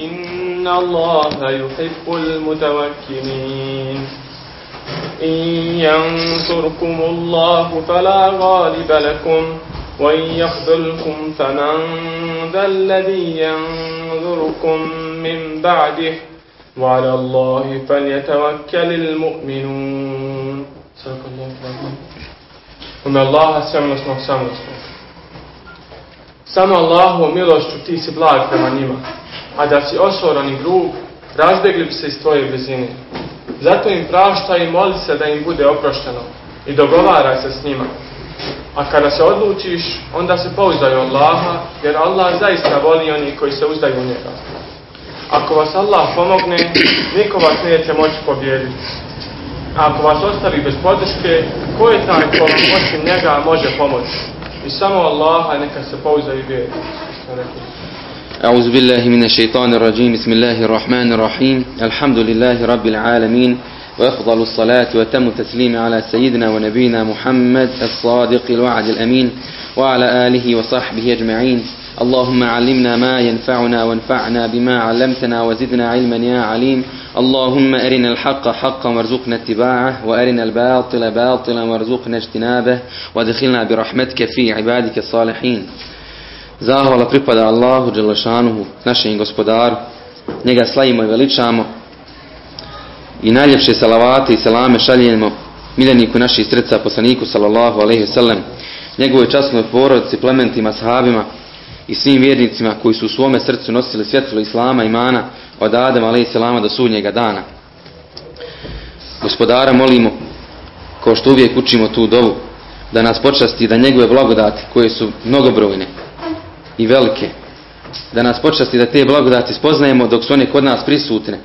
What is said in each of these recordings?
إن الله يحب المتوكلين. إن ينصركم الله فلا غالب لكم وإن يخذلكم فمن ذا الذي ينظركم من بعده. وعلى الله فليتوكل المؤمنون. صدق الله العظيم. ومن الله سمسnog samosnog Samo Allahovom milošću ti si blag prema njima, a da si osoran i grub, razbjegli bi se iz tvoje blizine. Zato im prašta i moli se da im bude oprošteno i dogovaraj se s njima. A kada se odlučiš, onda se pouzdaj u Allaha, jer Allah zaista voli oni koji se uzdaju u njega. Ako vas Allah pomogne, niko vas neće moći pobijediti. A ako vas ostavi bez podrške, ko je taj ko osim njega može pomoći? أعوذ بالله من الشيطان الرجيم. بسم الله الرحمن الرحيم. الحمد لله رب العالمين وأفضل الصلاة وتم التسليم على سيدنا ونبينا محمد الصادق الوعد الأمين وعلى آله وصحبه أجمعين. اللهم علمنا ما ينفعنا وانفعنا بما علمتنا وزدنا علما يا عليم. اللهم أرنا الحق حقا وارزقنا اتباعه وأرنا الباطل باطلا وارزقنا اجتنابه وادخلنا برحمتك في عبادك الصالحين Zahvala pripada Allahu Đelešanuhu, našem gospodaru. Njega slavimo i veličamo. I najljepše salavate i salame šaljemo miljeniku naših srca, poslaniku sallallahu alaihi sallam, njegovoj časnoj porodici, plementima, sahabima i svim vjernicima koji su u svome srcu nosili svjetlo Islama, imana od alaihi salama do sudnjega dana. Gospodara molimo, kao što uvijek učimo tu dovu, da nas počasti da njegove blagodati koje su mnogobrojne i velike, da nas počasti da te blagodati spoznajemo dok su one kod nas prisutne,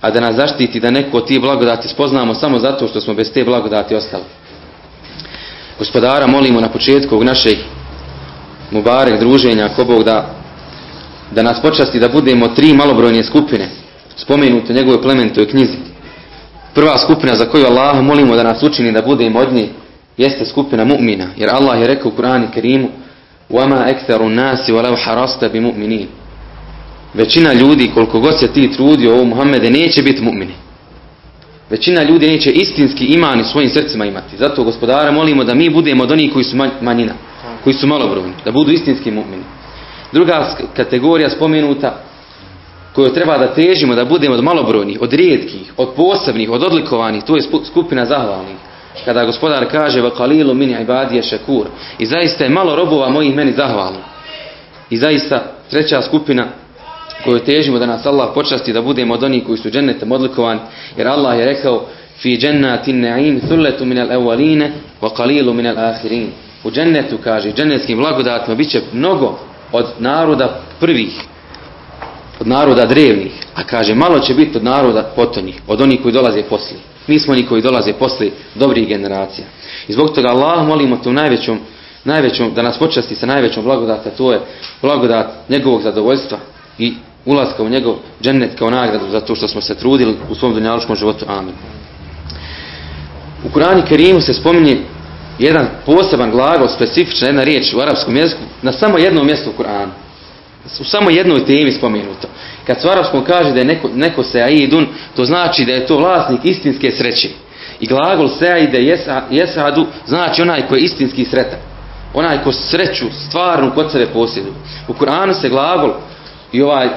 a da nas zaštiti da neko od tih blagodati spoznamo samo zato što smo bez te blagodati ostali. Gospodara molimo na početku ovog našeg mubarek druženja, ako Bog da, da nas počasti da budemo tri malobrojne skupine spomenute u njegovoj plementoj knjizi. Prva skupina za koju Allah molimo da nas učini da budemo od nje jeste skupina mu'mina, jer Allah je rekao u Kur'anu Kerimu وَمَا أَكْثَرُ النَّاسِ وَلَوْ حَرَسْتَ بِمُؤْمِنِينَ Većina ljudi, koliko god se ti trudio ovo Muhammede, neće biti mu'mini. Većina ljudi neće istinski iman u svojim srcima imati. Zato gospodara molimo da mi budemo od onih koji su manjina, koji su malobrojni, da budu istinski mu'mini. Druga kategorija spomenuta koju treba da težimo da budemo od malobrojnih, od rijetkih, od posebnih, od odlikovanih, to je skupina zahvalnih. Kada gospodar kaže va qalilu min ibadije šakur i zaista je malo robova mojih meni zahvalno i zaista treća skupina koju težimo da nas Allah počasti da budemo od onih koji su džennetom odlikovani jer Allah je rekao fi džennatin na'im thulletu min al-awwaline wa qalilu min al-akhirin u džennetu kaže džennetskim blagodatima bit će mnogo od naroda prvih od naroda drevnih a kaže malo će biti od naroda potonjih od onih koji dolaze poslije mi smo oni koji dolaze posle dobrih generacija. I zbog toga Allah molimo tu najvećom, najvećom, da nas počasti sa najvećom blagodata, to je blagodat njegovog zadovoljstva i ulaska u njegov džennet kao nagradu za to što smo se trudili u svom dunjaluškom životu. Amin. U Kurani Kerimu se spominje jedan poseban glagol, specifična jedna riječ u arapskom jeziku na samo jednom mjestu u Kuranu. U samo jednoj temi spomenuto. Kad se u arapskom kaže da je neko, neko seaidun, to znači da je to vlasnik istinske sreće. I glagol seaide jesadu znači onaj koji je istinski sretan. Onaj ko sreću stvarnu kod sebe posjeduje. U Kur'anu se glagol i ovaj,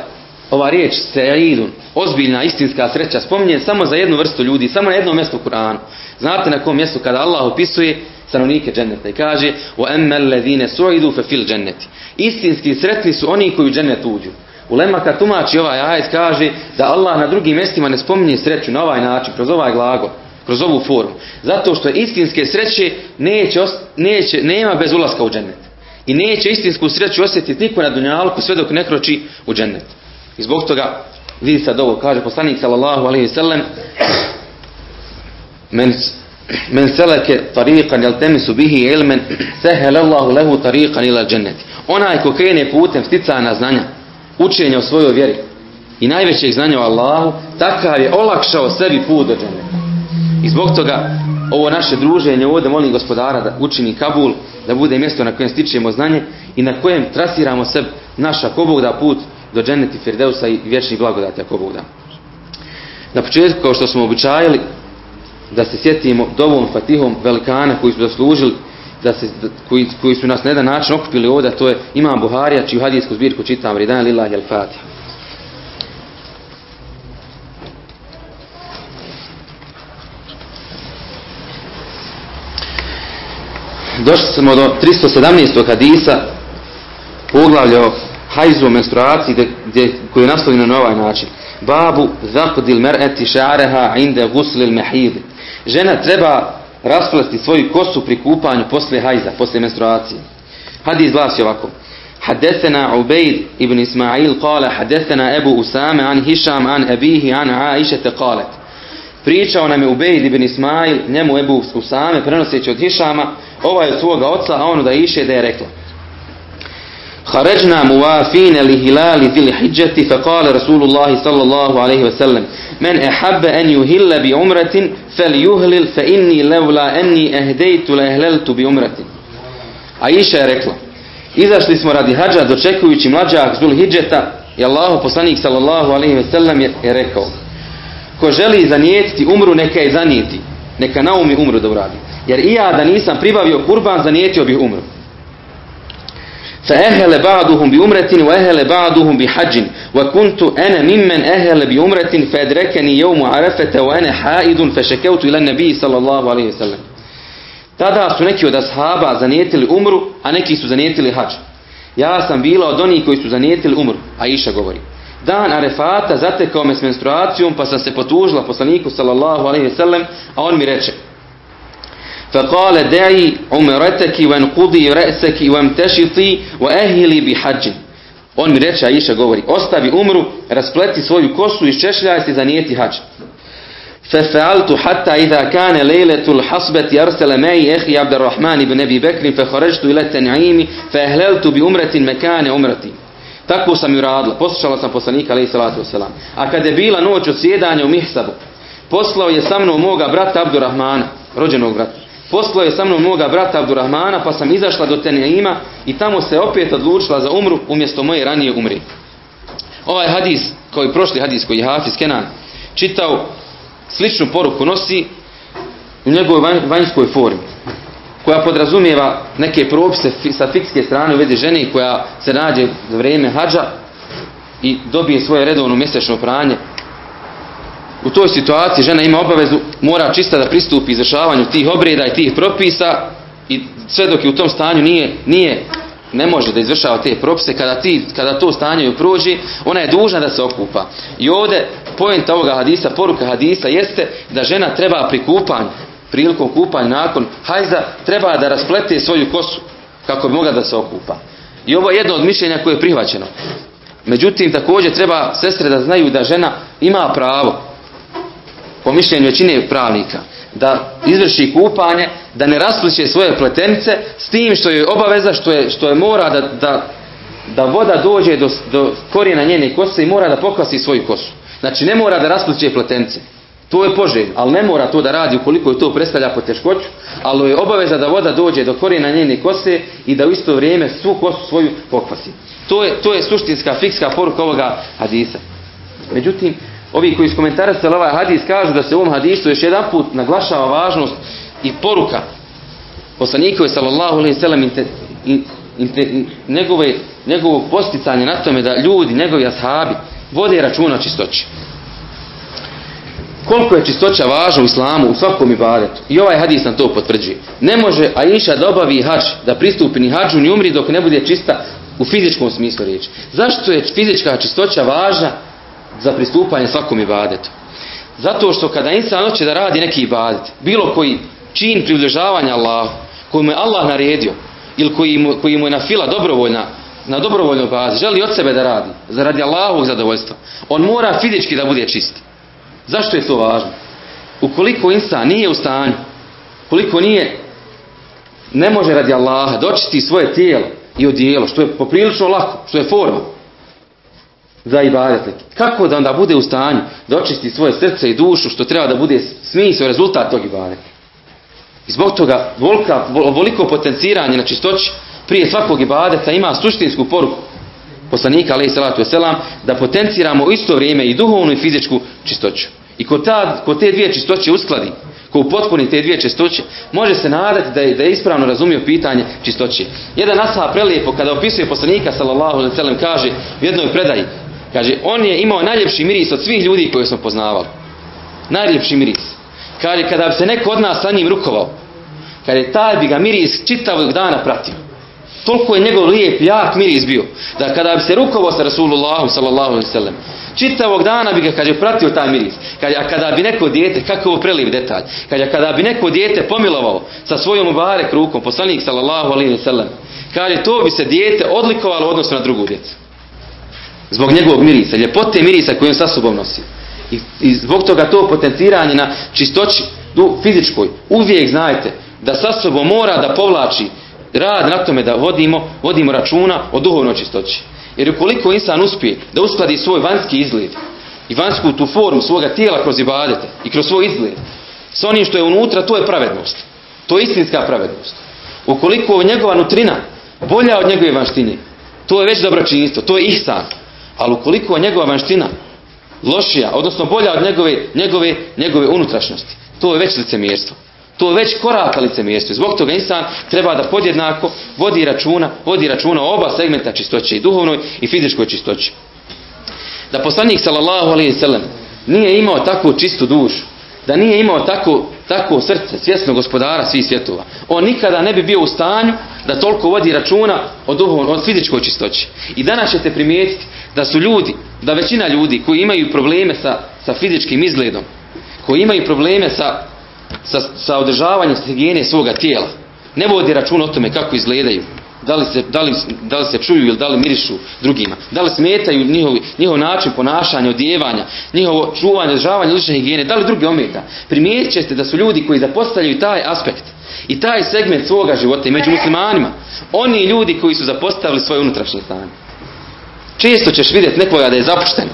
ova riječ seaidun, ozbiljna istinska sreća, spominje samo za jednu vrstu ljudi, samo na jednom mjestu u Kur'anu. Znate na kom mjestu kada Allah opisuje stanovnike dženneta i kaže وَأَمَّا الَّذِينَ سُعِدُوا فَفِي الْجَنَّةِ Istinski sretni su oni koji u džennet uđu. Ulema kad tumači ovaj ajet kaže da Allah na drugim mjestima ne spominje sreću na ovaj način, kroz ovaj glagol, kroz ovu formu. Zato što istinske sreće neće, neće, nema bez ulaska u džennet. I neće istinsku sreću osjetiti niko na dunjalku sve dok ne kroči u džennet. I zbog toga vidi sad ovo, kaže poslanik sallallahu alaihi sallam men, men seleke tariqan jel temisu bihi ilmen sehel Allahu lehu tariqan ila dženneti. Onaj ko krene putem sticana znanja, učenja o svojoj vjeri i najvećeg znanja o Allahu, takav je olakšao sebi put do dženeta. I zbog toga ovo naše druženje ovdje molim gospodara da učini Kabul, da bude mjesto na kojem stičemo znanje i na kojem trasiramo sebi naša kobog da put do dženeti Firdeusa i vječnih blagodati ako Bog da. Na početku, kao što smo običajili, da se sjetimo dovom fatihom velikana koji su zaslužili da se, koji, koji su nas na jedan način okupili ovdje, to je Imam Buharija, čiju hadijsku zbirku čitam, Ridan Lillahi al-Fatiha. Došli smo do 317. hadisa poglavlja o hajzu menstruaciji gdje, gdje, koji je nastavljeno na ovaj način. Babu zakudil mer'eti šareha inde guslil mehid. Žena treba rasplesti svoju kosu pri kupanju posle hajza, posle menstruacije. Hadis glasi ovako. حدثنا عبيد ابن إسماعيل قال حدثنا أبو أسامة عن هشام عن أبيه عن عائشة قالت Pričao nam je Ubejd ibn Ismail, njemu Ebu Usame, prenoseći od Hišama, ovaj od svoga oca, a ono da iše da je rekla. خرجنا موافين لهلال ذي الحجة فقال رسول الله صلى الله عليه وسلم من أحب أن يهل بعمرة fel juhlil fe inni levla enni ehdejtu la ehleltu bi umrati. A Iša je rekla, izašli smo radi hađa dočekujući mlađak zul hidžeta i Allahu poslanik sallallahu alaihi ve sellem je, rekao, ko želi zanijetiti umru neka je zanijeti, neka naumi umru da uradi. Jer i ja da nisam pribavio kurban zanijetio bih umru. فأهل بعضهم بأمرة وأهل بعضهم بحج وكنت أنا ممن أهل بأمرة فأدركني يوم عرفة وأنا حائد فشكوت إلى النبي صلى الله عليه وسلم Tada su neki od ashaba zanijetili umru, a neki su zanijetili hađ. Ja sam bila od onih koji su zanijetili umru, a Iša govori. Dan Arefata zatekao me s menstruacijom, pa sam se potužila poslaniku sallallahu alaihi sallam, a on mi reče, فقال دعي عمرتك وانقضي رأسك وامتشطي وأهلي بحج On mi reče, Aisha govori, ostavi umru, raspleti svoju kosu i šešljaj se zanijeti hađ. ففعلت حتى إذا كان ليلة الحصبة أرسل معي أخي عبد الرحمن بن أبي بكر فخرجت إلى التنعيم فأهللت بأمرة مكان عمرتي Tako sam i radila. Poslušala sam poslanika, alaih salatu wasalam. A kada je bila noć od sjedanja u Mihsabu, poslao je sa mnom moga brata Abdurrahmana, rođenog brata. Poslao je sa mnom moga brata Abdurrahmana, pa sam izašla do Teneima i tamo se opet odlučila za umru umjesto moje ranije umri. Ovaj hadis, kao i prošli hadis koji je Hafiz Kenan čitao, sličnu poruku nosi u njegovoj vanjskoj formi koja podrazumijeva neke propise sa fikske strane u vezi žene koja se nađe za vrijeme hađa i dobije svoje redovno mjesečno pranje u toj situaciji žena ima obavezu, mora čista da pristupi izvršavanju tih obreda i tih propisa i sve dok je u tom stanju nije, nije ne može da izvršava te propise, kada, ti, kada to stanje ju prođi, ona je dužna da se okupa. I ovdje pojenta ovoga hadisa, poruka hadisa jeste da žena treba pri kupanju, prilikom kupanja nakon hajza, treba da rasplete svoju kosu kako bi mogla da se okupa. I ovo je jedno od mišljenja koje je prihvaćeno. Međutim, također treba sestre da znaju da žena ima pravo po mišljenju većine pravnika, da izvrši kupanje, da ne raspliće svoje pletenice s tim što je obaveza, što je, što je mora da, da, da voda dođe do, do korijena njene kose i mora da pokvasi svoju kosu. Znači ne mora da raspliće pletenice. To je poželj, ali ne mora to da radi ukoliko je to predstavlja poteškoću, ali je obaveza da voda dođe do korijena njene kose i da u isto vrijeme svu kosu svoju pokvasi. To je, to je suštinska, fikska poruka ovoga hadisa. Međutim, ovi koji su komentarisali ovaj hadis kažu da se u ovom hadisu još jedan put naglašava važnost i poruka poslanikove sallallahu alaihi sallam njegove, njegovog posticanja na tome da ljudi, njegovi ashabi vode računa o čistoći. Koliko je čistoća važna u islamu, u svakom ibadetu. I ovaj hadis nam to potvrđuje. Ne može Aisha da obavi hađ, da pristupi ni hađu, ni umri dok ne bude čista u fizičkom smislu riječi. Zašto je fizička čistoća važna za pristupanje svakom ibadetu. Zato što kada insan hoće da radi neki ibadet, bilo koji čin približavanja Allahu, koji mu je Allah naredio, ili koji mu, koji mu je na fila dobrovoljna, na dobrovoljnoj bazi, želi od sebe da radi, zaradi Allahovog zadovoljstva, on mora fizički da bude čist. Zašto je to važno? Ukoliko insan nije u stanju, koliko nije, ne može radi Allaha dočiti svoje tijelo i odijelo, što je poprilično lako, što je forma, za ibadet. Kako da onda bude u stanju da očisti svoje srce i dušu što treba da bude smisao rezultat tog ibadeta. I zbog toga volika, voliko potenciranje na čistoći prije svakog ibadeta ima suštinsku poruku. poslanika alaih salatu wasalam, da potenciramo isto vrijeme i duhovnu i fizičku čistoću. I ko, ta, ko te dvije čistoće uskladi, ko upotpuni te dvije čistoće, može se nadati da je, da je ispravno razumio pitanje čistoće. Jedan ashab prelijepo kada opisuje poslanika sallallahu alejhi kaže u jednoj predaji kaže on je imao najljepši miris od svih ljudi koje smo poznavali. Najljepši miris. Kaže kada bi se neko od nas sa njim rukovao, kaže taj bi ga miris čitavog dana pratio. Toliko je njegov lijep, jak miris bio. Da kada bi se rukovao sa Rasulullahom sallallahu sellem, čitavog dana bi ga kaže pratio taj miris. Kaže a kada bi neko dijete, kako ovo preliv detalj. Kaže kada bi neko dijete pomilovao sa svojom mubarek rukom, poslanik sallallahu sellem, kaže to bi se dijete odlikovalo u odnosu na drugu djecu. Zbog njegovog mirisa, ljepote mirisa koju on sa sobom nosi. I, I zbog toga to potenciranje na čistoći du, fizičkoj, uvijek znajte da sa sobom mora da povlači rad na tome da vodimo, vodimo računa o duhovnoj čistoći. Jer ukoliko insan uspije da uskladi svoj vanjski izgled i vanjsku tu formu svoga tijela kroz ibadete i kroz svoj izgled sa onim što je unutra, to je pravednost. To je istinska pravednost. Ukoliko je njegova nutrina bolja od njegove vanštine, to je već dobročinstvo, to je ihsan. Ali ukoliko je njegova vanština lošija, odnosno bolja od njegove, njegove, njegove unutrašnjosti, to je već licemjerstvo. To je već koraka licemjerstva. Zbog toga insan treba da podjednako vodi računa, vodi računa oba segmenta čistoće i duhovnoj i fizičkoj čistoći. Da poslanik sallallahu alejhi ve nije imao takvu čistu dušu, da nije imao tako, tako srce, svjesno gospodara svih svjetova, on nikada ne bi bio u stanju da toliko vodi računa o, duhovnoj, o fizičkoj čistoći. I danas ćete primijetiti da su ljudi, da većina ljudi koji imaju probleme sa, sa fizičkim izgledom, koji imaju probleme sa sa, sa održavanjem higijene svoga tijela. Ne vodi račun o tome kako izgledaju. Da li, se, da, li, da li se čuju ili da li mirišu drugima. Da li smetaju njihov, njihov način ponašanja, odjevanja, njihovo čuvanje, održavanje lične higijene. Da li drugi ometa. Primijetit ćete da su ljudi koji zapostavljaju taj aspekt i taj segment svoga života i među muslimanima. Oni ljudi koji su zapostavili svoje unutrašnje stanje. Često ćeš vidjeti nekoga da je zapušten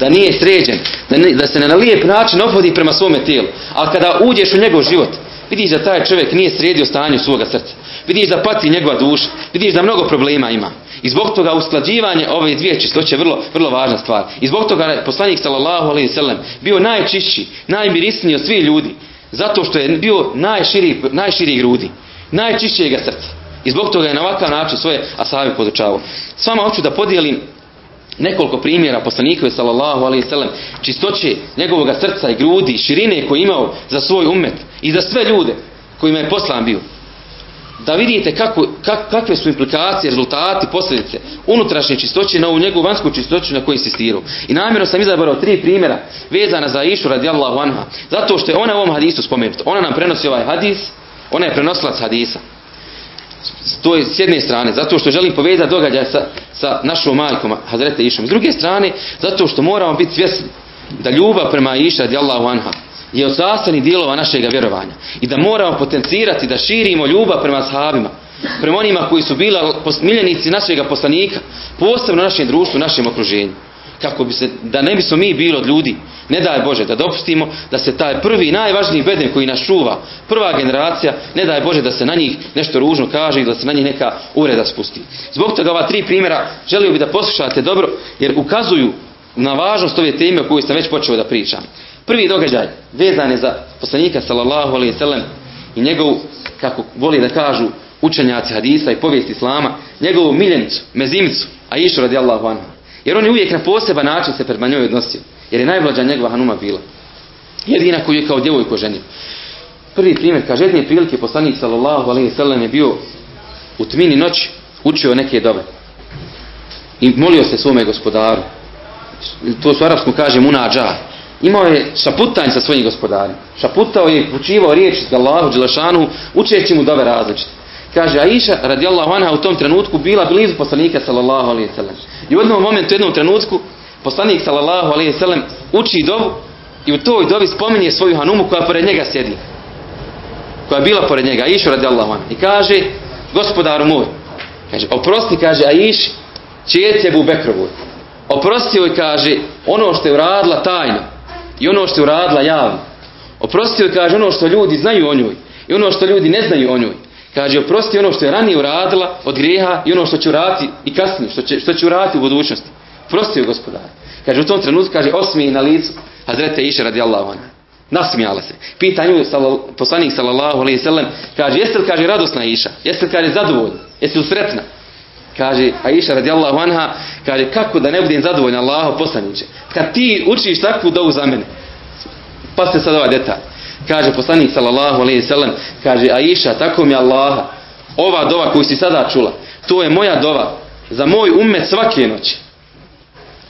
da nije sređen, da, ne, da se na lijep način obhodi prema svome tijelu. Ali kada uđeš u njegov život, vidiš da taj čovjek nije sredio stanju svoga srca. Vidiš da pati njegova duša. Vidiš da mnogo problema ima. I zbog toga usklađivanje ove dvije čistoće je vrlo, vrlo važna stvar. I zbog toga je poslanik sallallahu alejhi ve bio najčišći, najmirisniji od svih ljudi. Zato što je bio najširi, najširi grudi, najčišćijega srca. I zbog toga je na ovakav način svoje asabe podučavao. S vama hoću da podijelim nekoliko primjera poslanikove sallallahu alejhi ve sellem čistoće njegovog srca i grudi, širine koje imao za svoj umet i za sve ljude kojima je poslan bio. Da vidite kako, kak, kakve su implikacije, rezultati, posljedice unutrašnje čistoće na ovu njegovu vansku čistoću na kojoj insistirao. I namjerno sam izabrao tri primjera vezana za Išu radijallahu anha. Zato što je ona u ovom hadisu spomenuta. Ona nam prenosi ovaj hadis, ona je prenosilac hadisa to je s jedne strane, zato što želim povezati događaj sa, sa našom majkom Hazrete Išom. S druge strane, zato što moramo biti svjesni da ljubav prema Iša radijallahu anha je od sastavnih dijelova našeg vjerovanja. I da moramo potencirati, da širimo ljubav prema sahabima, prema onima koji su bila miljenici našeg poslanika, posebno našem društvu, našem okruženju kako bi se, da ne bismo mi bili od ljudi, ne daj Bože da dopustimo da se taj prvi najvažniji beden koji nas čuva, prva generacija, ne daj Bože da se na njih nešto ružno kaže i da se na njih neka ureda spusti. Zbog toga ova tri primjera želio bih da poslušate dobro jer ukazuju na važnost ove teme o kojoj sam već počeo da pričam. Prvi događaj vezan je za poslanika sallallahu alaihi sallam i njegovu, kako voli da kažu učenjaci hadisa i povijesti islama, njegovu miljenicu, mezimicu, a išu radijallahu anhu. Jer on je uvijek na poseban način se prema njoj odnosio. Jer je najmlađa njegova Hanuma bila. Jedina koju je kao djevojko ženio. Prvi primjer, kaže, jedne prilike poslanik sallallahu alaihi sallam je bio u tmini noći, učio neke dobe. I molio se svome gospodaru. To su arapskom kaže munađa. Imao je šaputanj sa svojim gospodarima. Šaputao je učivao riječi s Allahu Đelešanu, učeći mu dobe različite. Kaže Aisha radijallahu anha u tom trenutku bila blizu poslanika sallallahu alejhi ve sellem. I u jednom momentu, u jednom trenutku poslanik sallallahu alejhi ve sellem uči dovu i u toj dovi spominje svoju hanumu koja pored njega sjedi. Koja je bila pored njega, Aisha radijallahu anha. I kaže, gospodaru moj, kaže, oprosti, kaže Aish, čijete bu Bekrovoj. Oprosti joj, kaže, ono što je uradila tajno i ono što je uradila javno. Oprosti joj, kaže, ono što ljudi znaju o njoj i ono što ljudi ne znaju o njoj. Kaže, oprosti ono što je ranije uradila od grijeha i ono što će uraditi i kasnije, što će, što će uraditi u budućnosti. Prosti joj gospodar. Kaže, u tom trenutku, kaže, osmije na licu Hazrete Iša radijallahu anha. Nasmijala se. Pita nju poslanik sallallahu alaihi sallam, kaže, jeste li, kaže, radosna Iša? Jeste li, kaže, zadovoljna? Jeste li sretna? Kaže, Aisha radijallahu anha, kaže, kako da ne budem zadovoljna Allaho poslaniće? Kad ti učiš takvu dovu za mene, pa se sad ovaj detalj. Kaže poslanik sallallahu alejhi ve sellem, kaže Aisha, tako mi Allaha, ova dova koju si sada čula, to je moja dova za moj ummet svake noći.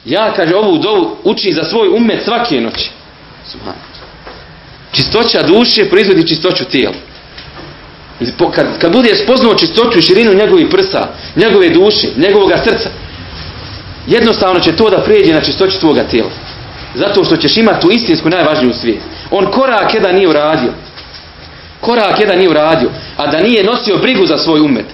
Ja, kaže, ovu dovu učim za svoj ummet svake noći. Čistoća duše proizvodi čistoću tijela. Kad, kad bude spoznao čistoću i širinu njegovih prsa, njegove duše, njegovog srca, jednostavno će to da prijeđe na čistoću tvoga tijela. Zato što ćeš imati tu istinsku najvažniju svijest. On korak jedan nije uradio. Korak jedan nije uradio. A da nije nosio brigu za svoj umet.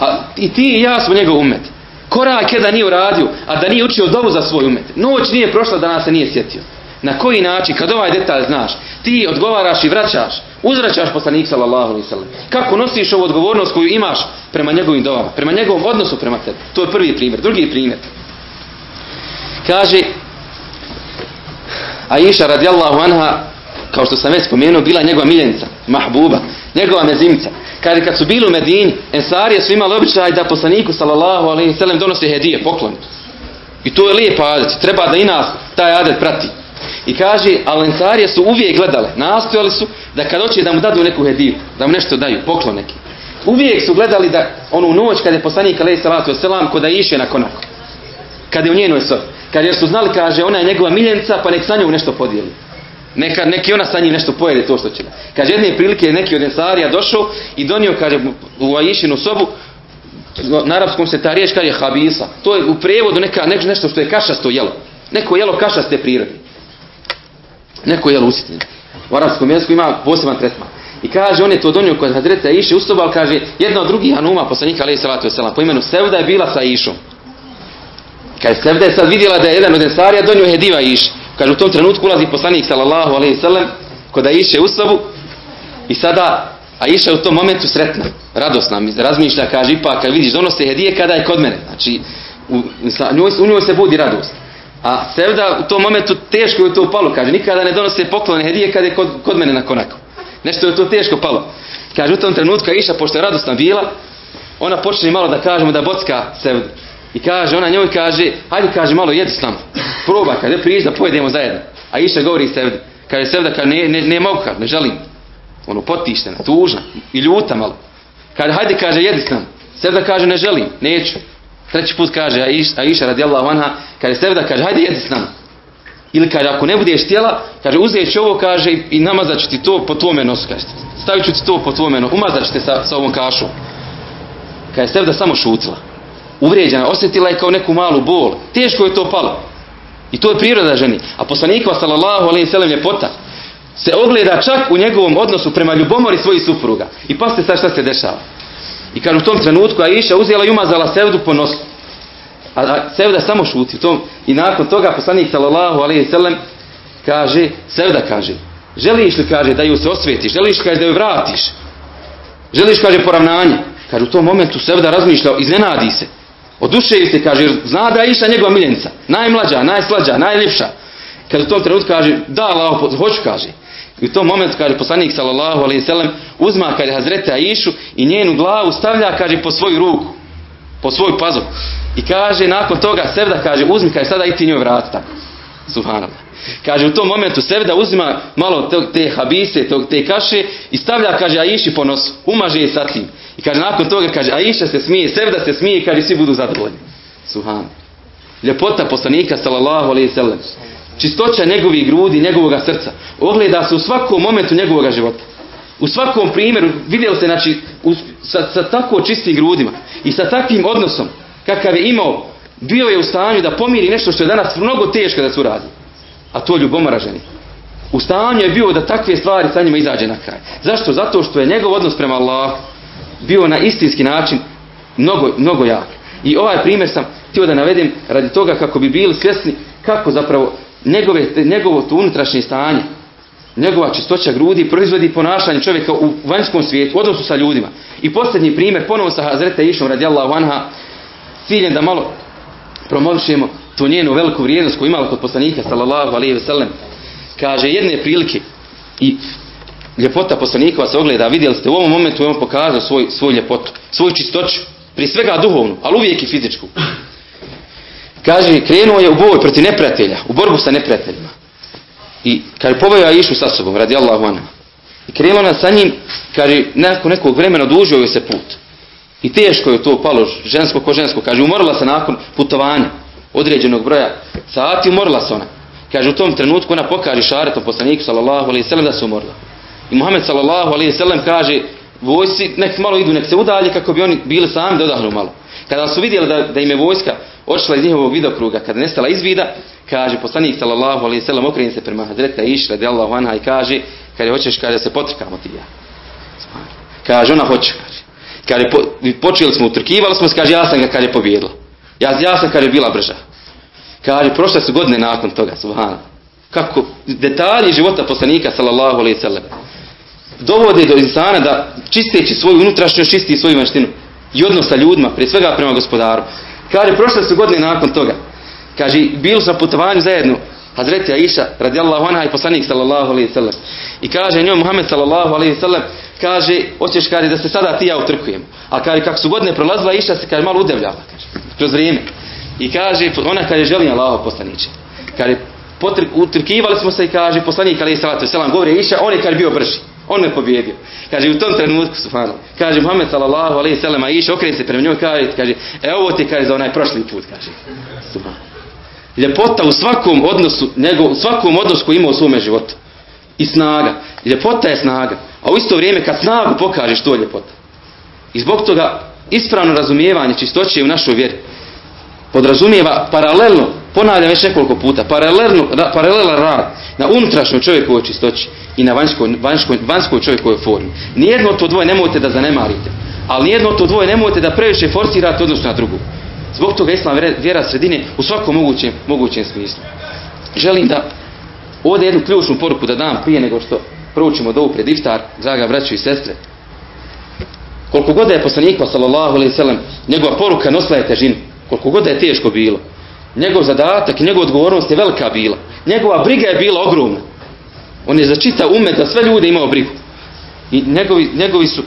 A i ti i ja smo njegov umet. Korak jedan nije uradio. A da nije učio dovu za svoj umet. Noć nije prošla da nas se nije sjetio. Na koji način, kad ovaj detalj znaš, ti odgovaraš i vraćaš, uzvraćaš poslanik sallallahu alaihi sallam. Kako nosiš ovu odgovornost koju imaš prema njegovim dovama, prema njegovom odnosu prema tebi. To je prvi primjer. Drugi primjer. Kaže, Aisha radijallahu anha, kao što sam već spomenuo, bila njegova miljenica, mahbuba, njegova mezimca. Kaže, kad su bili u Medini, Ensarije su imali običaj da poslaniku, sallallahu alaihi sallam, donose hedije, poklon. I to je lijep adet. Treba da i nas taj adet prati. I kaže, ali Ensarije su uvijek gledale, nastojali su da kad hoće da mu dadu neku hediju, da mu nešto daju, poklon neki. Uvijek su gledali da onu noć kad je poslanik alaihi salatu wasalam kod da iše na konaku. Kad je u njenoj sobi. Kad jer su znali, kaže, ona je njegova miljenica, pa nek sa njom nešto podijeli. Neka, neki ona sa njim nešto pojede to što će. Kaže, jedne prilike je neki od Ensarija došao i donio, kaže, u Aishinu sobu, na arapskom se ta riječ kaže habisa. To je u prijevodu neka, nek, nešto što je kašasto jelo. Neko jelo kašaste prirode. Neko jelo usitnje. U arapskom jeziku ima poseban tretman. I kaže, on je to donio kod Hadreta Iše ustoba, ali kaže, jedna od drugih anuma poslanika, alaih salatu wasalam, po imenu Sevda je bila sa Išom. Kaže, Sevda je sad vidjela da je jedan od Ensarija donio hediva Iši. Kaže, u tom trenutku ulazi poslanik, sallallahu alaihi sallam, kod Iše u sobu i sada Aisha je u tom momentu sretna, radosna, razmišlja, kaže, ipak, kad vidiš, donose hedije kada je kod mene. Znači, u, sa, njoj, u njoj se budi radost. A Sevda u tom momentu teško je to upalo, kaže, nikada ne donose poklone hedije kada je kod, kod mene na konaku. Nešto je to teško palo. Kaže, u tom trenutku Aisha, pošto je radosna bila, ona počne malo da kažemo da bocka Sevdu. I kaže, ona njoj kaže, hajde kaže malo jedi s nama. Probaj, kaže, priđi da pojedemo zajedno. A Iša govori Sevdi. Kaže Sevda, kaže, ne, ne, ne mogu, ne želim. Ono, potištena, tužna i ljuta malo. Kaže, hajde, kaže, jedi s nama. Sevda kaže, ne želim, neću. Treći put kaže, a Iša, a Iša radijallahu anha, kaže, Sevda, kaže, hajde, jedi s nama. Ili kaže, ako ne budeš htjela, kaže, uzet ovo, kaže, i namazat ću ti to po tvome nosu, kaže. Stavit ću ti to po tvome nosu, umazat ću te sa, sa ovom kašom. Kaže, Sevda samo šutila uvrijeđena, osjetila je kao neku malu bol. Teško je to palo. I to je priroda ženi. A poslanikva sallallahu alaihi sallam ljepota se ogleda čak u njegovom odnosu prema ljubomori svojih supruga. I pa sad šta se dešava. I kad u tom trenutku Aisha uzela i umazala Sevdu po nosu. A, Sevda samo šuti. Tom, I nakon toga poslanik sallallahu alaihi sallam kaže, Sevda kaže, želiš li kaže da ju se osvetiš, želiš kaže da ju vratiš, želiš kaže poravnanje. Kaže u tom momentu Sevda razmišlja, iznenadi se. Oduševi se, kaže, zna da je Iša njegova miljenica. Najmlađa, najslađa, najljepša. Kad u tom trenutku kaže, da, Allah, hoću, kaže. I u tom momentu, kaže, poslanik, sallallahu alaihi sallam, uzma, kaže, Hazrete Aishu i njenu glavu stavlja, kaže, po svoju ruku. Po svoju pazu. I kaže, nakon toga, Sevda, kaže, uzmi, kaže, sada i ti njoj vrati, tako. Subhanallah. Kaže, u tom momentu Sevda uzima malo te habise, te kaše i stavlja, kaže, Aiši po nosu. Umaže je sa tim. I kaže, nakon toga, kaže, Aisha se smije, Sevda se smije, kaže, svi budu zadovoljni. Suhan. Ljepota poslanika, sallallahu alaihi sallam. Čistoća njegovih grudi, njegovog srca. Ogleda se u svakom momentu njegovog života. U svakom primjeru vidjeli se, znači, sa, sa tako čistim grudima i sa takvim odnosom kakav je imao, bio je u stanju da pomiri nešto što je danas mnogo teško da se uradi. A to ljubomora ženi. U stanju je bio da takve stvari sa njima izađe na kraj. Zašto? Zato što je njegov odnos prema Allahu bio na istinski način mnogo, mnogo jak. I ovaj primjer sam htio da navedem radi toga kako bi bili svjesni kako zapravo njegove, njegovo to unutrašnje stanje Njegova čistoća grudi proizvodi ponašanje čovjeka u vanjskom svijetu, u odnosu sa ljudima. I posljednji primjer, ponovo sa Hazrete Išom radijallahu anha, ciljem da malo promovišemo tu njenu veliku vrijednost koju imala kod poslanika sallallahu alaihi ve sellem. Kaže jedne prilike i ljepota poslanikova se ogleda, vidjeli ste u ovom momentu on pokazao svoj, svoju ljepotu, svoju čistoću, prije svega duhovnu, ali uvijek i fizičku. Kaže, krenuo je u boj protiv neprijatelja, u borbu sa neprijateljima. I kaže, poveo Išu sa sobom, radi Allahu anha. I krenuo nas sa njim, kaže, nakon nekog vremena dužio joj se put. I teško je to palo, žensko ko žensko. Kaže, umorila se nakon putovanja određenog broja sati, umorila se ona. Kaže, u tom trenutku ona pokaže šaretom poslaniku, sallallahu alaihi sallam, da se umorila. I Muhammed sallallahu alaihi sallam kaže, vojsi, nek malo idu, nek se udalje kako bi oni bili sami da odahnu malo. Kada su vidjeli da, da im je vojska odšla iz njihovog vidokruga, kada nestala iz vida, kaže poslanik sallallahu alaihi sallam okreni se prema Hazreta Iš radijallahu anha i kaže, kada hoćeš, kaže, se potrkamo ti ja. Kaže, ona hoće, kaže. Kaže, po, počeli smo, utrkivali smo kaže, ja sam ga, kaže, pobjedila. Ja, ja sam, kaže, bila brža. Kaže, prošle su godine nakon toga, subhana. Kako detalji života poslanika, sallallahu alaihi sallam, dovode do insana da čisteći svoju unutrašnjost, čisti svoju vanštinu i odnos sa ljudima, prije svega prema gospodaru. Kaže, prošle su godine nakon toga. Kaže, bili su putovanju zajedno, Hazreti Aisha radijallahu anha i poslanik sallallahu alaihi sallam. I kaže njoj Muhammed sallallahu alaihi sallam, kaže, hoćeš kaže da se sada ti ja utrkujemo. A kaže, kako su godine prolazila, Aisha se kaže malo udevljala, kaže, kroz vrijeme. I kaže, ona kaže, želim Allahov poslaniće. Kaže, potr, utrkivali smo se i kaže, poslanik alaihi sallatu sallam, govori Aisha, on je kaže bio brži. On je pobjedio. Kaže, u tom trenutku, subhanallah, kaže, Muhammed sallallahu alaihi sallam, Aisha okreni se prema njoj, kaže, kaže, e ovo ti kaže za onaj prošli put, kaže. Subhanallah ljepota u svakom odnosu, nego u svakom odnosu koji ima u svome životu. I snaga. Ljepota je snaga. A u isto vrijeme kad snagu pokažeš to je ljepota. I zbog toga ispravno razumijevanje čistoće u našoj vjeri podrazumijeva paralelno, ponavljam već nekoliko puta, paralelan rad na unutrašnjoj čovjekovoj čistoći i na vanjskoj, vanjskoj, vanjskoj čovjekovoj formi. Nijedno od to dvoje ne možete da zanemarite. Ali nijedno od to dvoje ne možete da previše forsirate odnosno na drugu. Zbog toga islam vjera sredine u svakom mogućem, mogućem smislu. Želim da ovdje jednu ključnu poruku da dam prije nego što proučimo dovu pred iftar, draga braću i sestre. Koliko god je poslanikva sallallahu alaihi sallam, njegova poruka nosila je težinu. Koliko god je teško bilo. Njegov zadatak i njegova odgovornost je velika bila. Njegova briga je bila ogromna. On je za čita umet, za sve ljude imao brigu. I njegovi, njegovi su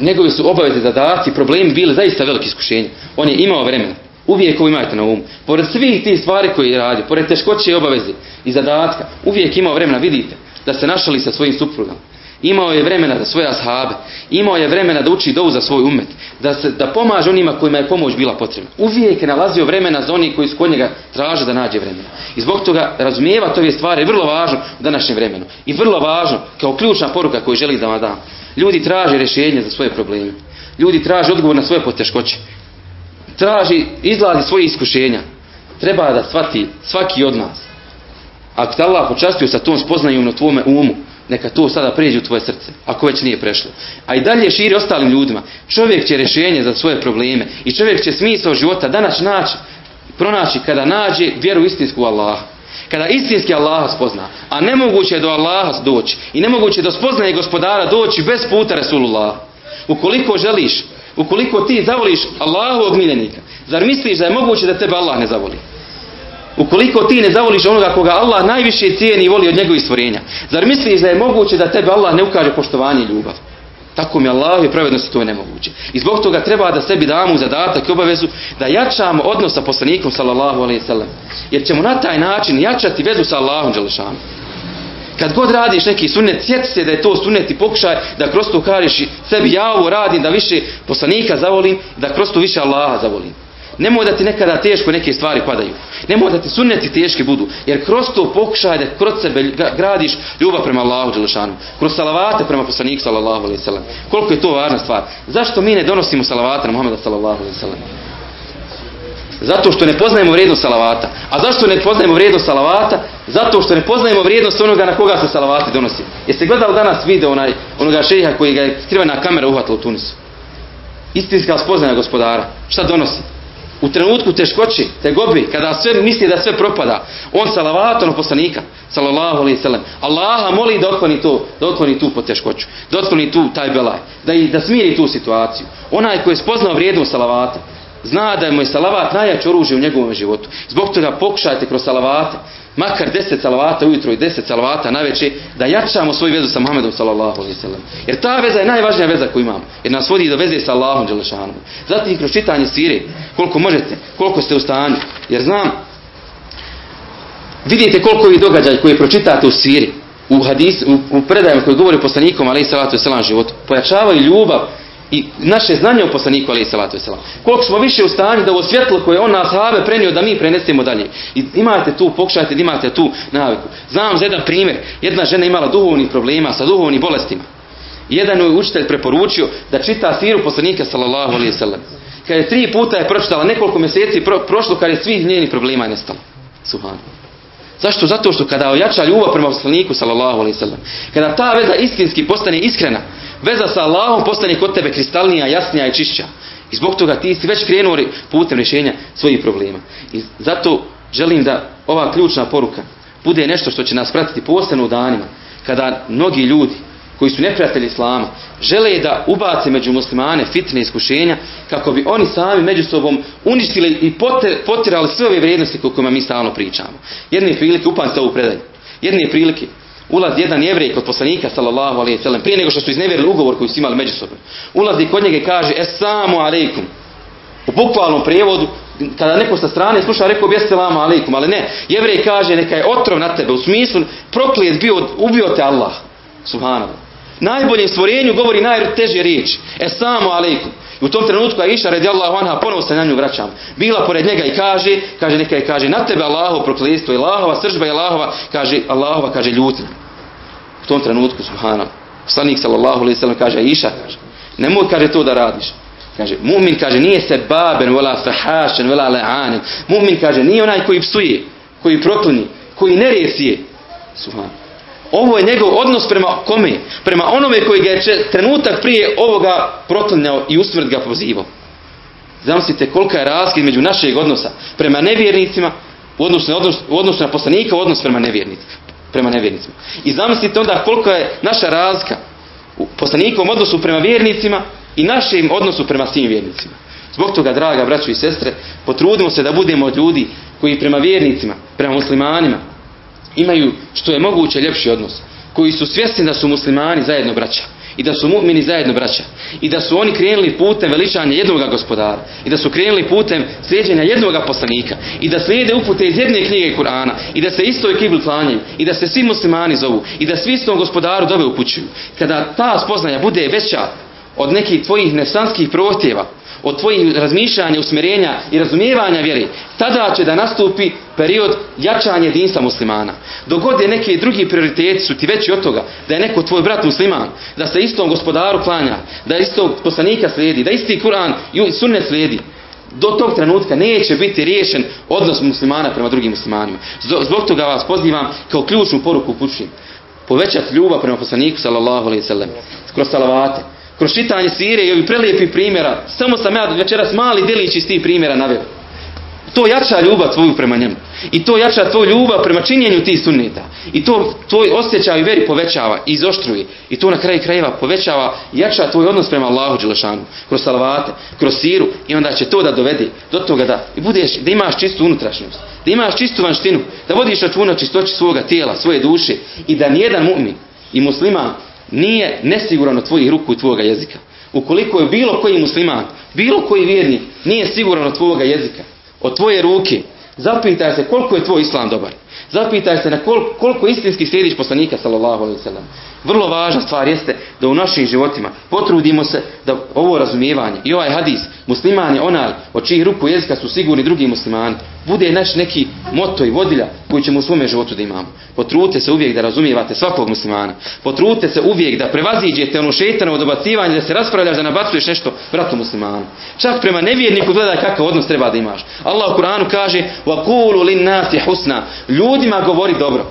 njegovi su obaveze, zadaci, problemi bili zaista veliki iskušenje. On je imao vremena. Uvijek ovo imajte na umu. Pored svih tih stvari koje je radio, pored teškoće i obaveze i zadatka, uvijek imao vremena, vidite, da se našali sa svojim suprugama. Imao je vremena za svoje ashabe. Imao je vremena da uči dovu za svoj umet. Da, se, da pomaže onima kojima je pomoć bila potrebna. Uvijek je nalazio vremena za oni koji su kod njega traže da nađe vremena. I zbog toga razumijevati ove stvari je vrlo važno u današnjem vremenu. I vrlo važno kao ključna poruka koju želi da vam dam. Ljudi traže rješenje za svoje probleme. Ljudi traže odgovor na svoje poteškoće. Traži izlazi svoje iskušenja. Treba da shvati svaki od nas. Ako te Allah počastio sa tom spoznajom na tvome umu, neka to sada pređe u tvoje srce, ako već nije prešlo. A i dalje širi ostalim ljudima. Čovjek će rješenje za svoje probleme i čovjek će smisao života danas naći, pronaći kada nađe vjeru istinsku Allaha. Kada istinski Allaha spozna, a nemoguće je do Allaha doći i nemoguće je do spoznaje gospodara doći bez puta Resulullah. Ukoliko želiš, ukoliko ti zavoliš Allahovog miljenika, zar misliš da je moguće da tebe Allah ne zavoli? Ukoliko ti ne zavoliš onoga koga Allah najviše cijeni i voli od njegovih stvorenja, zar misliš da je moguće da tebe Allah ne ukaže poštovanje i ljubav? Tako mi Allah i pravednosti to je nemoguće. I zbog toga treba da sebi damo zadatak i obavezu da jačamo odnos sa poslanikom sallallahu alejhi ve sellem. Jer ćemo na taj način jačati vezu sa Allahom dželešanom. Kad god radiš neki sunnet, sjeti se da je to sunnet i pokušaj da kroz to kažeš sebi ja ovo radim da više poslanika zavolim, da kroz to više Allaha zavolim. Nemoj da ti nekada teško neke stvari padaju. Nemoj da ti sunneti teški budu. Jer kroz to pokušaj da kroz sebe gradiš ljubav prema Allahu Đelešanu. Kroz salavate prema poslaniku sallallahu alaihi sallam. Koliko je to važna stvar. Zašto mi ne donosimo salavate na Muhammeda sallallahu alaihi sallam? Zato što ne poznajemo vrijednost salavata. A zašto ne poznajemo vrijednost salavata? Zato što ne poznajemo vrijednost onoga na koga se salavati donosi. Jeste gledali danas video onaj, onoga šeha koji ga je skrivena kamera uhvatila u Tunisu? Istinska spoznaja gospodara. Šta donosi? U trenutku teškoće, tegobi, kada sve misli da sve propada, on salavatom na poslanika, sallallahu alaihi sallam, Allaha moli da otkloni to, da otkloni tu poteškoću, da otkloni tu taj belaj, da, da smiri tu situaciju. Onaj koji je spoznao vrijednost salavata, zna da je salavat najjače oružje u njegovom životu. Zbog toga pokušajte kroz salavate, makar 10 salavata ujutro i 10 salavata naveče, da jačamo svoju vezu sa Muhammedom sallallahu alaihi sallam. Jer ta veza je najvažnija veza koju imamo. Jer nas vodi do veze sa Allahom Đelešanom. Zatim kroz čitanje svire, koliko možete, koliko ste u stanju. Jer znam, vidite koliko vi događaj koje pročitate u sviri, u, hadis, u, u predajama koji govori poslanikom alaihi salatu wasalam životu, pojačavaju ljubav i naše znanje o poslaniku alaihi salatu. Koliko smo više u stanju da ovo svjetlo koje on nas have prenio da mi prenesemo dalje. I imate tu, pokušajte da imate tu naviku. Znam za jedan primjer, jedna žena imala duhovnih problema sa duhovnim bolestima. Jedan je učitelj preporučio da čita siru poslanika sallallahu alaihi sallam. Kad je tri puta je pročitala nekoliko mjeseci pro, prošlo kad je svih njenih problema nestalo. Subhanu. Zašto? Zato što kada ojača ljubav prema poslaniku sallallahu alaihi sallam, kada ta veza istinski postane iskrena, veza sa Allahom postane kod tebe kristalnija, jasnija i čišća. I zbog toga ti si već krenuo putem rješenja svojih problema. I zato želim da ova ključna poruka bude nešto što će nas pratiti posebno u danima, kada mnogi ljudi koji su neprijatelji Islama, žele da ubace među muslimane fitne iskušenja kako bi oni sami među sobom uništili i potirali sve ove vrijednosti o kojima mi stalno pričamo. Jedne prilike, upamte ovu predaju, jedne prilike ulazi jedan jevrej kod poslanika sallallahu alejhi ve prije nego što su iznevjerili ugovor koji su imali međusobno. Ulazi kod njega i kaže Assalamu alejkum. U bukvalnom prijevodu kada neko sa strane sluša rekao bi Assalamu alejkum, ali ne. Jevrej kaže neka je otrov na tebe u smislu proklijet bio ubio te Allah. Subhanallah. Najboljem stvorenju govori najteže riječi. Assalamu alejkum. I u tom trenutku Aisha radijallahu anha ponovo se na nju vraćam. Bila pored njega i kaže, kaže neka je kaže na tebe Allahovo prokletstvo i Allahova sržba i Allahova, kaže Allahova kaže ljutnja. U tom trenutku subhana. Poslanik sallallahu alejhi ve kaže Aisha kaže nemoj kaže to da radiš. Kaže mu'min kaže nije se baben wala fahashan wala la'an. Mu'min kaže nije onaj koji psuje, koji proklini, koji neresije. Subhana. Ovo je njegov odnos prema kome? Prema onome koji ga je trenutak prije ovoga proklinjao i usmrt ga pozivao. Zamislite kolika je razlika među našeg odnosa prema nevjernicima u odnosu na, odnos, u odnosu na poslanika u odnosu prema nevjernicima. Prema nevjernicima. I zamislite onda koliko je naša razlika u poslanikovom odnosu prema vjernicima i našem odnosu prema svim vjernicima. Zbog toga, draga braćo i sestre, potrudimo se da budemo ljudi koji prema vjernicima, prema muslimanima, imaju što je moguće ljepši odnos, koji su svjesni da su muslimani zajedno braća i da su mu'mini zajedno braća i da su oni krenuli putem veličanja jednog gospodara i da su krenuli putem slijedjenja jednog poslanika i da slijede upute iz jedne knjige Kur'ana i da se isto kibli klanjaju i da se svi muslimani zovu i da svi istom gospodaru dove upućuju. Kada ta spoznaja bude veća od nekih tvojih nefsanskih prohtjeva od tvojih razmišljanja, usmjerenja i razumijevanja vjeri, tada će da nastupi period jačanja jedinstva muslimana. Dogod je neki drugi prioriteti su ti veći od toga, da je neko tvoj brat musliman, da se istom gospodaru klanja, da istog poslanika slijedi, da isti Kur'an i sunnet slijedi, do tog trenutka neće biti riješen odnos muslimana prema drugim muslimanima. Zbog toga vas pozivam kao ključnu poruku upućujem. Povećati ljubav prema poslaniku sallallahu alaihi sallam kroz salavate, kroz čitanje sire i ovih prelijepih primjera, samo sam ja večeras mali delić iz tih primjera naveo. To jača ljubav tvoju prema njemu. I to jača tvoj ljubav prema činjenju tih sunneta. I to tvoj osjećaj i veri povećava i izoštruje. I to na kraju krajeva povećava i jača tvoj odnos prema Allahu Đelešanu. Kroz salavate, kroz siru. I onda će to da dovede do toga da, budeš, da imaš čistu unutrašnjost. Da imaš čistu vanštinu. Da vodiš računa čistoći svoga tijela, svoje duše. I da nijedan mu'min i musliman nije nesiguran od tvojih ruku i tvoga jezika. Ukoliko je bilo koji musliman, bilo koji vjernik, nije siguran od tvoga jezika, od tvoje ruke, zapitaj se koliko je tvoj islam dobar. Zapitaj se na koliko, koliko istinski slijediš poslanika sallallahu alejhi ve Vrlo važna stvar jeste da u našim životima potrudimo se da ovo razumijevanje i ovaj hadis musliman je onaj od čijih ruku jezika su sigurni drugi muslimani bude naš neki moto i vodilja koji ćemo u svome životu da imamo. Potrudite se uvijek da razumijevate svakog muslimana. Potrudite se uvijek da prevaziđete ono šetano dobacivanje da se raspravljaš da nabacuješ nešto bratu muslimanu. Čak prema nevjerniku gledaj kakav odnos treba da imaš. Allah u Kur'anu kaže: "Wa qulu lin-nasi husna." Ljudima govori dobro.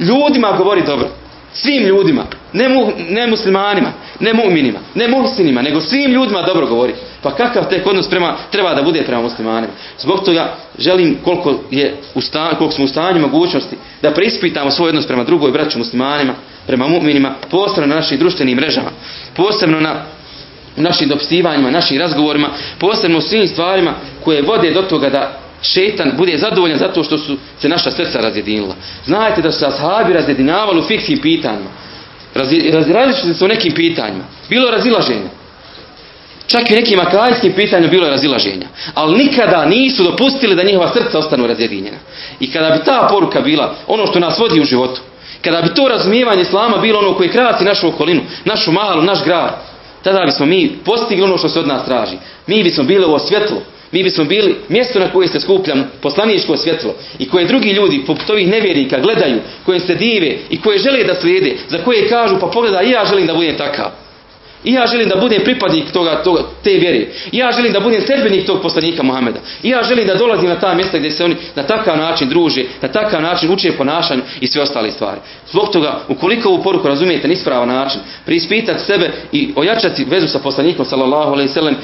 Ljudima govori dobro. Svim ljudima, ne, mu, ne muslimanima, ne mu'minima, ne muhsinima, nego svim ljudima dobro govori. Pa kakav tek odnos prema, treba da bude prema muslimanima? Zbog toga želim koliko, je u stanju, koliko smo u stanju mogućnosti da preispitamo svoj odnos prema drugoj braću muslimanima, prema mu'minima, posebno na našim društvenim mrežama, posebno na našim dopstivanjima, našim razgovorima, posebno u svim stvarima koje vode do toga da šetan bude zadovoljan zato što su se naša srca razjedinila. Znajte da su se ashabi razjedinjavali u fikskim pitanjima. Različili su u nekim pitanjima. Bilo je razilaženja. Čak i u nekim akajskim pitanjima bilo je razilaženja. Ali nikada nisu dopustili da njihova srca ostanu razjedinjena. I kada bi ta poruka bila ono što nas vodi u životu, kada bi to razumijevanje islama bilo ono koje krasi našu okolinu, našu malu, naš grad, tada bismo mi postigli ono što se od nas traži. Mi bismo bili ovo svjetlo, mi bismo bili mjesto na koje se skuplja poslaničko svjetlo i koje drugi ljudi poput ovih nevjernika gledaju, koje se dive i koje žele da slijede, za koje kažu pa pogledaj i ja želim da budem takav. I ja želim da budem pripadnik toga, toga, te vjere. I ja želim da budem sedbenik tog poslanika Muhameda. I ja želim da dolazim na ta mjesta gdje se oni na takav način druže, na takav način uče ponašanju i sve ostale stvari. Zbog toga, ukoliko ovu poruku razumijete na ispravan način, prispitati sebe i ojačati vezu sa poslanikom sallallahu alejhi ve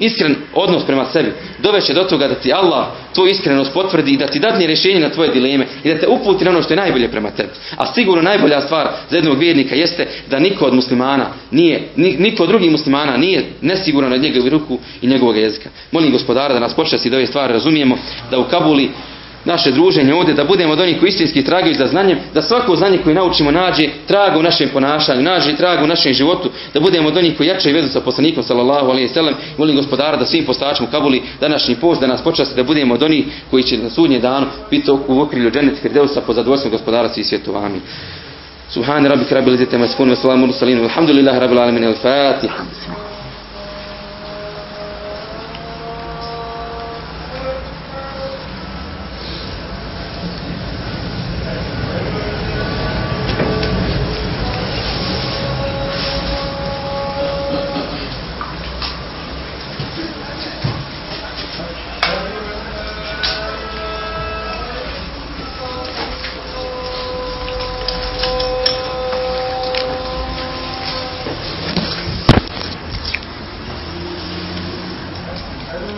iskren odnos prema sebi doveće do toga da ti Allah tu iskrenost potvrdi i da ti dadne rješenje na tvoje dileme i da te uputi na ono što je najbolje prema tebi. A sigurno najbolja stvar za jednog vjernika jeste da niko od muslimana nije, niko od drugih muslimana nije nesiguran od njegove ruku i njegovog jezika. Molim gospodara da nas počasti da ove stvari razumijemo, da u Kabuli naše druženje ovdje, da budemo od onih koji istinski tragaju za znanjem, da svako znanje koje naučimo nađe tragu u našem ponašanju, nađe tragu u našem životu, da budemo od onih koji jačaju vezu sa poslanikom sallallahu alejhi ve sellem, molim gospodara da svim postačima Kabuli današnji post da nas počasti da budemo od onih koji će na sudnji dan biti u okrilju džennet Firdevsa po zadovoljstvu gospodara svih svjetova. Amin. Rabbil izzati amma yasifun salamun alal walhamdulillahi rabbil alamin. Al-Fatiha.